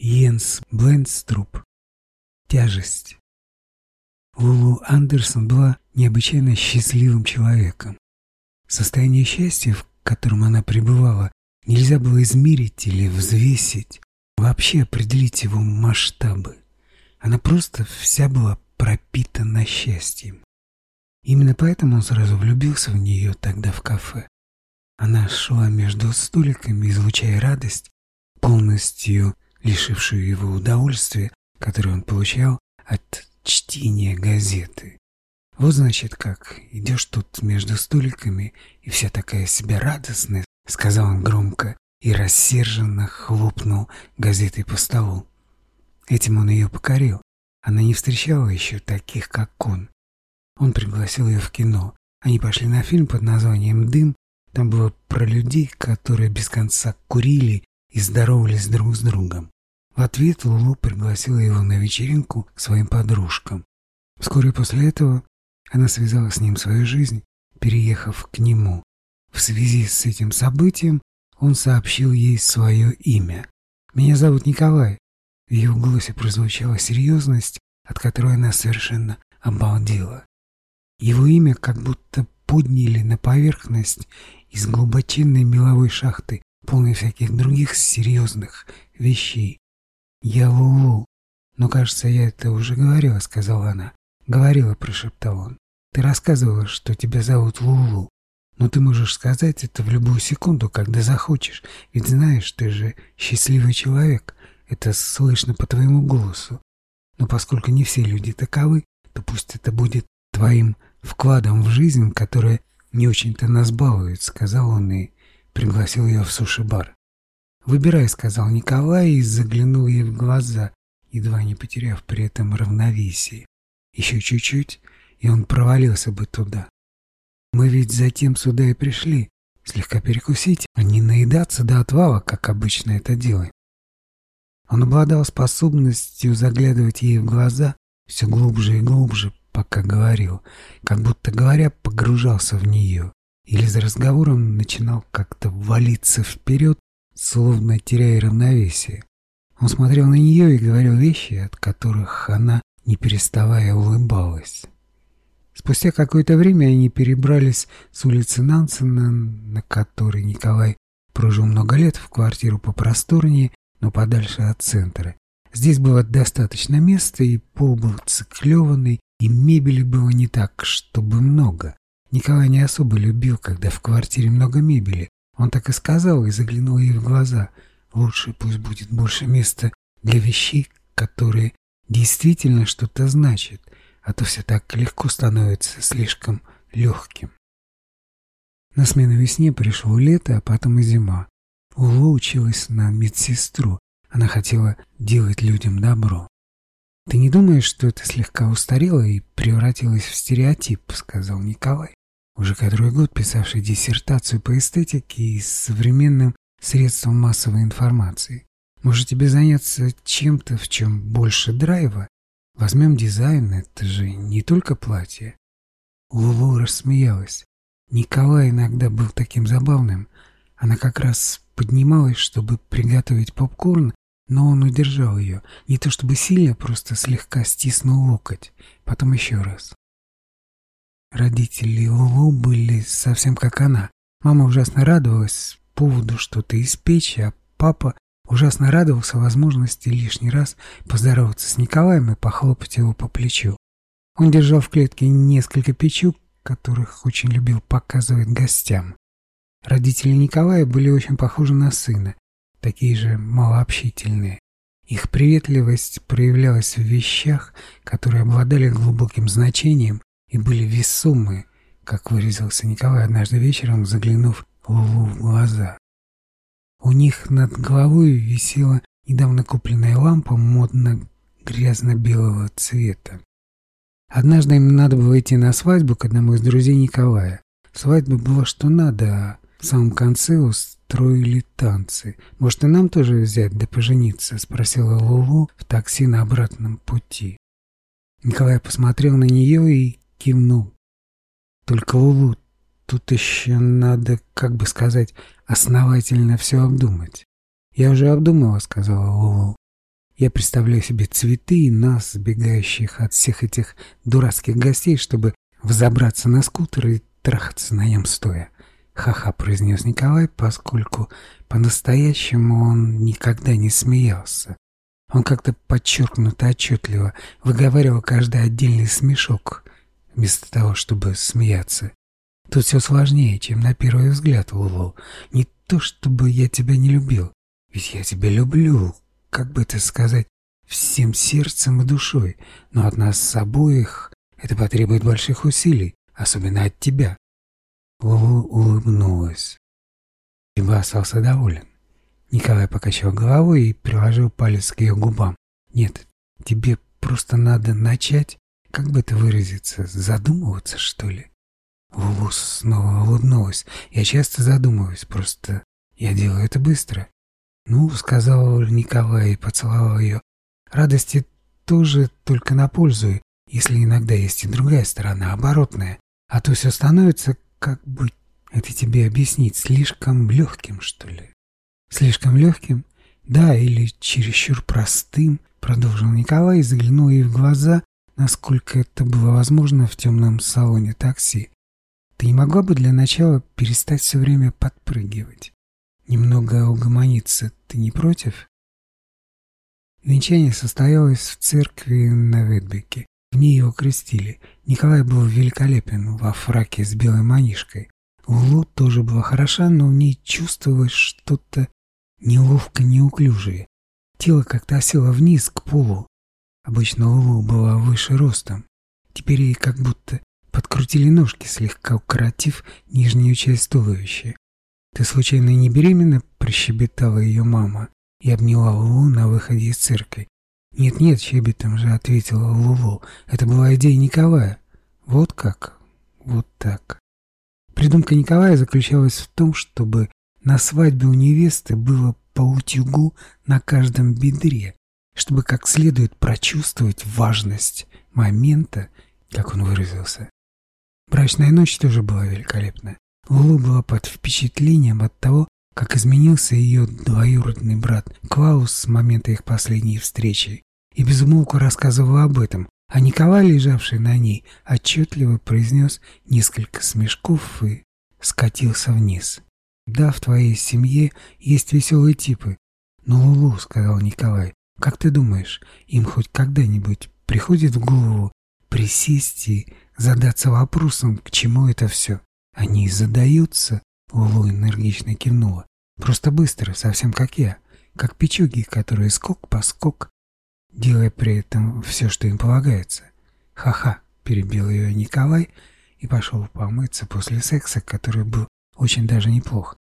Йенс Бленструп. Тяжесть. Лулу Андерсон была необычайно счастливым человеком. Состояние счастья, в котором она пребывала, нельзя было измерить или взвесить, вообще определить его масштабы. Она просто вся была пропитана счастьем. Именно поэтому он сразу влюбился в нее тогда в кафе. Она шла между столиками, излучая радость, полностью лишившую его удовольствия, которое он получал от чтения газеты. Вот значит как, идешь тут между столиками, и вся такая себя радостная, сказал он громко и рассерженно хлопнул газетой по столу. Этим он ее покорил. Она не встречала еще таких, как он. Он пригласил ее в кино. Они пошли на фильм под названием «Дым». Там было про людей, которые без конца курили и здоровались друг с другом. В ответ Лулу пригласила его на вечеринку к своим подружкам. Вскоре после этого она связала с ним свою жизнь, переехав к нему. В связи с этим событием он сообщил ей свое имя. «Меня зовут Николай». В его голосе прозвучала серьезность, от которой она совершенно обалдела. Его имя как будто подняли на поверхность из глубочинной меловой шахты, полной всяких других серьезных вещей. «Я Лулу». «Но, кажется, я это уже говорила», — сказала она. «Говорила», — прошептал он. «Ты рассказывала, что тебя зовут Лулу. Но ты можешь сказать это в любую секунду, когда захочешь. Ведь знаешь, ты же счастливый человек. Это слышно по твоему голосу. Но поскольку не все люди таковы, то пусть это будет твоим вкладом в жизнь, которая не очень-то нас балует», — сказал он и пригласил ее в суши-бар. «Выбирай», — сказал Николай и заглянул ей в глаза, едва не потеряв при этом равновесие. Еще чуть-чуть, и он провалился бы туда. «Мы ведь затем сюда и пришли, слегка перекусить, а не наедаться до отвала, как обычно это делаем». Он обладал способностью заглядывать ей в глаза все глубже и глубже, пока говорил, как будто говоря, погружался в нее, или за разговором начинал как-то валиться вперед, словно теряя равновесие. Он смотрел на нее и говорил вещи, от которых она, не переставая, улыбалась. Спустя какое-то время они перебрались с улицы Нансена, на которой Николай прожил много лет, в квартиру попросторнее, но подальше от центра. Здесь было достаточно места, и пол был циклеванный, и мебели было не так, чтобы много. Николай не особо любил, когда в квартире много мебели, он так и сказал и заглянул ей в глаза. Лучше пусть будет больше места для вещей, которые действительно что-то значат, а то все так легко становится слишком легким. На смену весне пришло лето, а потом и зима. Улу училась на медсестру. Она хотела делать людям добро. «Ты не думаешь, что это слегка устарело и превратилось в стереотип?» — сказал Николай уже который год писавший диссертацию по эстетике и современным средствам массовой информации. Может тебе заняться чем-то, в чем больше драйва? Возьмем дизайн, это же не только платье. Лулу рассмеялась. Николай иногда был таким забавным. Она как раз поднималась, чтобы приготовить попкорн, но он удержал ее. Не то чтобы сильно, просто слегка стиснул локоть. Потом еще раз. Родители Лулу были совсем как она. Мама ужасно радовалась поводу что-то испечь, а папа ужасно радовался возможности лишний раз поздороваться с Николаем и похлопать его по плечу. Он держал в клетке несколько печук, которых очень любил показывать гостям. Родители Николая были очень похожи на сына, такие же малообщительные. Их приветливость проявлялась в вещах, которые обладали глубоким значением и были весомы, как выразился Николай однажды вечером, заглянув Лулу в глаза. У них над головой висела недавно купленная лампа модно-грязно-белого цвета. Однажды им надо было идти на свадьбу к одному из друзей Николая. Свадьба была что надо, а в самом конце устроили танцы. «Может, и нам тоже взять да пожениться?» — спросила Лулу в такси на обратном пути. Николай посмотрел на нее и кивнул. Только Лулу, тут еще надо, как бы сказать, основательно все обдумать. Я уже обдумала, сказала Лулу. Я представляю себе цветы и нас, сбегающих от всех этих дурацких гостей, чтобы взобраться на скутер и трахаться на нем стоя. Ха-ха, произнес Николай, поскольку по-настоящему он никогда не смеялся. Он как-то подчеркнуто отчетливо выговаривал каждый отдельный смешок, вместо того, чтобы смеяться. Тут все сложнее, чем на первый взгляд, Лулу. Не то, чтобы я тебя не любил, ведь я тебя люблю, как бы это сказать, всем сердцем и душой, но от нас обоих это потребует больших усилий, особенно от тебя. Лулу улыбнулась. Ибо остался доволен. Николай покачал головой и приложил палец к ее губам. «Нет, тебе просто надо начать, как бы это выразиться, задумываться, что ли?» Лулу снова улыбнулась. «Я часто задумываюсь, просто я делаю это быстро». «Ну», — сказал Николай и поцеловал ее. «Радости тоже только на пользу, если иногда есть и другая сторона, оборотная, а то все становится, как бы это тебе объяснить, слишком легким, что ли». «Слишком легким?» «Да, или чересчур простым», — продолжил Николай и заглянул ей в глаза, насколько это было возможно в темном салоне такси. «Ты не могла бы для начала перестать все время подпрыгивать? Немного угомониться ты не против?» Венчание состоялось в церкви на Ветбеке. В ней его крестили. Николай был великолепен во фраке с белой манишкой. Лулу тоже была хороша, но в ней чувствовалось что-то неловко неуклюжие. Тело как-то осело вниз, к полу. Обычно Лулу была выше ростом. Теперь ей как будто подкрутили ножки, слегка укоротив нижнюю часть туловища. «Ты случайно не беременна?» – прощебетала ее мама и обняла Лулу на выходе из церкви. «Нет-нет», – щебетом же ответила Лулу. «Это была идея Николая». «Вот как? Вот так». Придумка Николая заключалась в том, чтобы на свадьбе у невесты было по утюгу на каждом бедре, чтобы как следует прочувствовать важность момента, как он выразился. Брачная ночь тоже была великолепна. Лулу была под впечатлением от того, как изменился ее двоюродный брат Клаус с момента их последней встречи, и безумолку рассказывал об этом, а Николай, лежавший на ней, отчетливо произнес несколько смешков и скатился вниз. Да, в твоей семье есть веселые типы. Но, Лулу, — сказал Николай, — как ты думаешь, им хоть когда-нибудь приходит в голову присесть и задаться вопросом, к чему это все? Они задаются, — Лулу энергично кивнула. Просто быстро, совсем как я, как печуги, которые скок по скок, делая при этом все, что им полагается. Ха-ха, перебил ее Николай и пошел помыться после секса, который был очень даже неплохо.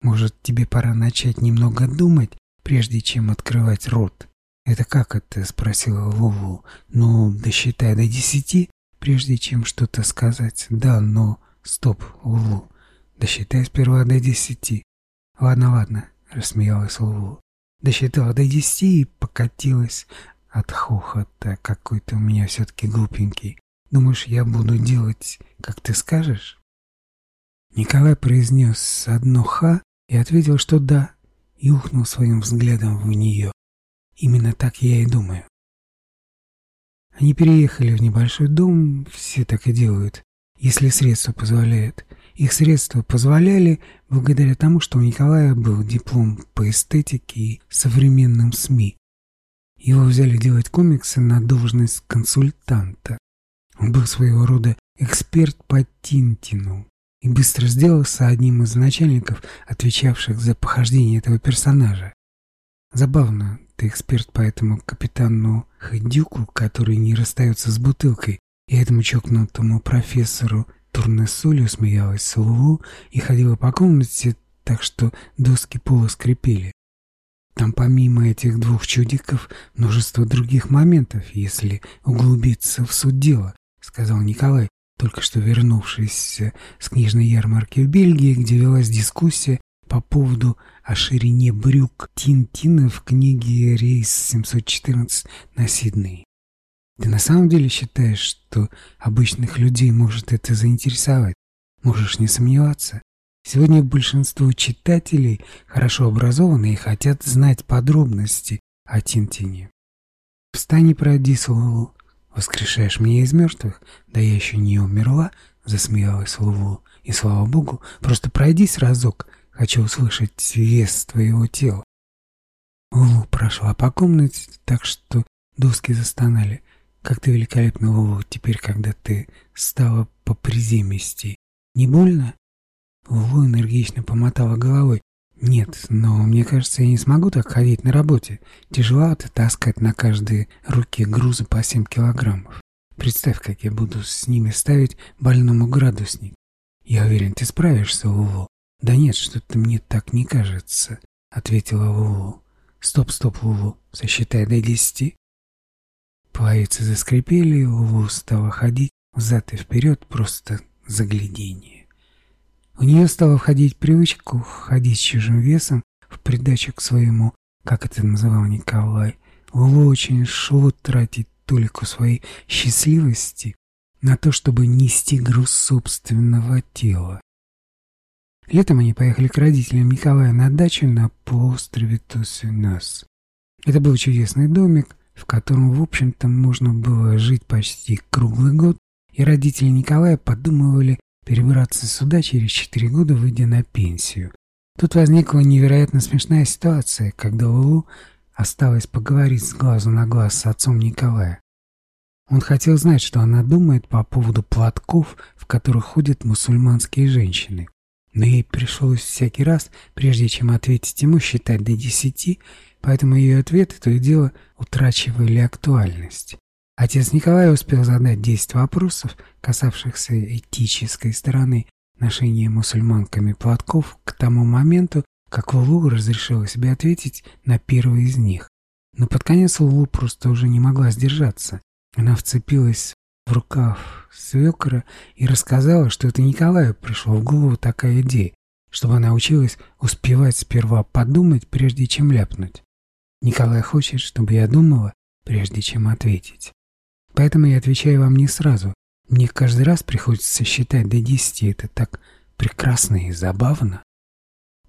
Может, тебе пора начать немного думать, прежде чем открывать рот? Это как это? Спросила Лулу. Ну, досчитай до десяти, прежде чем что-то сказать. Да, но... Стоп, Лулу. Досчитай сперва до десяти. Ладно, ладно, рассмеялась Лулу. Досчитала до десяти и покатилась от хохота. Какой-то у меня все-таки глупенький. Думаешь, я буду делать, как ты скажешь? Николай произнес одно «ха» и ответил, что да, и ухнул своим взглядом в нее. Именно так я и думаю. Они переехали в небольшой дом, все так и делают, если средства позволяют. Их средства позволяли благодаря тому, что у Николая был диплом по эстетике и современным СМИ. Его взяли делать комиксы на должность консультанта. Он был своего рода эксперт по Тинтину и быстро сделался одним из начальников, отвечавших за похождение этого персонажа. Забавно, ты эксперт по этому капитану Ходюку, который не расстается с бутылкой, и этому чокнутому профессору Турнесолю смеялась Лулу и ходила по комнате, так что доски пола скрипели. Там помимо этих двух чудиков множество других моментов, если углубиться в суть дела, сказал Николай, только что вернувшись с книжной ярмарки в Бельгии, где велась дискуссия по поводу о ширине брюк Тинтина в книге «Рейс 714» на Сидней. Ты на самом деле считаешь, что обычных людей может это заинтересовать? Можешь не сомневаться. Сегодня большинство читателей хорошо образованы и хотят знать подробности о Тинтине. «Встань и пройди, Лулу. Воскрешаешь меня из мертвых? Да я еще не умерла», — засмеялась Лулу. «И слава богу, просто пройдись разок. Хочу услышать вес твоего тела». Лулу прошла по комнате, так что доски застонали. «Как ты великолепна, Лулу, теперь, когда ты стала по приземисти. Не больно?» Лулу энергично помотала головой. «Нет, но мне кажется, я не смогу так ходить на работе. Тяжеловато таскать на каждой руке грузы по 7 килограммов. Представь, как я буду с ними ставить больному градусник. Я уверен, ты справишься, Лулу. Да нет, что-то мне так не кажется, ответила Лулу. Стоп, стоп, Лулу, сосчитай до десяти. Половицы заскрипели, Лулу стала ходить взад и вперед, просто заглядение. У нее стала входить привычка ходить с чужим весом в придачу к своему, как это называл Николай. Очень шло тратить толику своей счастливости на то, чтобы нести груз собственного тела. Летом они поехали к родителям Николая на дачу на полуострове Тосюнас. Это был чудесный домик, в котором, в общем-то, можно было жить почти круглый год, и родители Николая подумывали перебраться сюда через четыре года, выйдя на пенсию. Тут возникла невероятно смешная ситуация, когда Лулу осталось поговорить с глазу на глаз с отцом Николая. Он хотел знать, что она думает по поводу платков, в которых ходят мусульманские женщины. Но ей пришлось всякий раз, прежде чем ответить ему, считать до десяти, поэтому ее ответы то и дело утрачивали актуальность. Отец Николай успел задать 10 вопросов, касавшихся этической стороны ношения мусульманками платков к тому моменту, как Лулу разрешила себе ответить на первый из них. Но под конец Лулу просто уже не могла сдержаться. Она вцепилась в рукав свекра и рассказала, что это Николаю пришла в голову такая идея, чтобы она училась успевать сперва подумать, прежде чем ляпнуть. Николай хочет, чтобы я думала, прежде чем ответить. Поэтому я отвечаю вам не сразу. Мне каждый раз приходится считать до десяти. Это так прекрасно и забавно.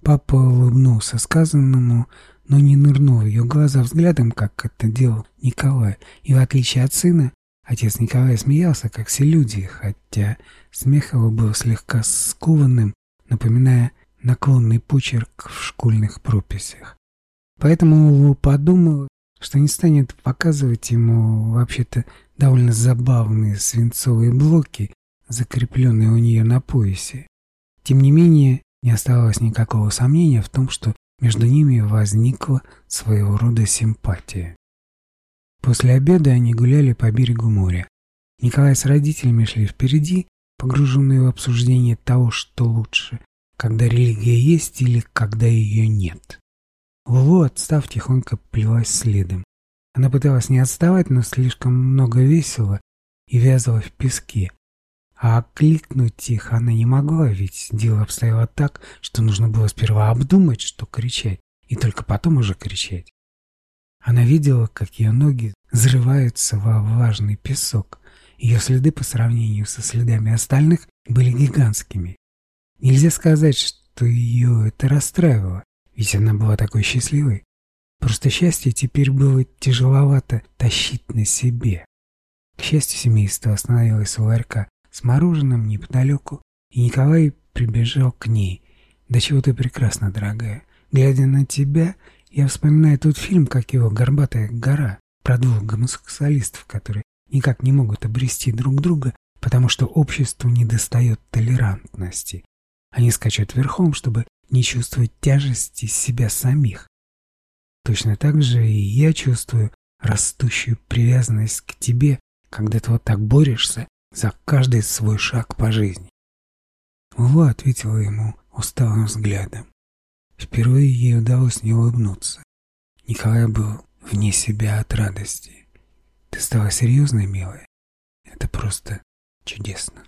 Папа улыбнулся сказанному, но не нырнул в ее глаза взглядом, как это делал Николай. И в отличие от сына, отец Николая смеялся, как все люди, хотя смех его был слегка скованным, напоминая наклонный почерк в школьных прописях. Поэтому Лу подумал, что не станет показывать ему вообще-то довольно забавные свинцовые блоки, закрепленные у нее на поясе. Тем не менее, не оставалось никакого сомнения в том, что между ними возникла своего рода симпатия. После обеда они гуляли по берегу моря. Николай с родителями шли впереди, погруженные в обсуждение того, что лучше, когда религия есть или когда ее нет. Лулу, отстав, тихонько плелась следом. Она пыталась не отставать, но слишком много весила и вязала в песке. А окликнуть их она не могла, ведь дело обстояло так, что нужно было сперва обдумать, что кричать, и только потом уже кричать. Она видела, как ее ноги взрываются во влажный песок. Ее следы по сравнению со следами остальных были гигантскими. Нельзя сказать, что ее это расстраивало, ведь она была такой счастливой. Просто счастье теперь было тяжеловато тащить на себе. К счастью, семейство остановилось у ларька с мороженым неподалеку, и Николай прибежал к ней. «Да чего ты прекрасна, дорогая. Глядя на тебя, я вспоминаю тот фильм, как его «Горбатая гора», про двух гомосексуалистов, которые никак не могут обрести друг друга, потому что обществу недостает толерантности. Они скачут верхом, чтобы не чувствовать тяжести себя самих. Точно так же и я чувствую растущую привязанность к тебе, когда ты вот так борешься за каждый свой шаг по жизни. Лула ответила ему усталым взглядом. Впервые ей удалось не улыбнуться. Николай был вне себя от радости. Ты стала серьезной, милая? Это просто чудесно.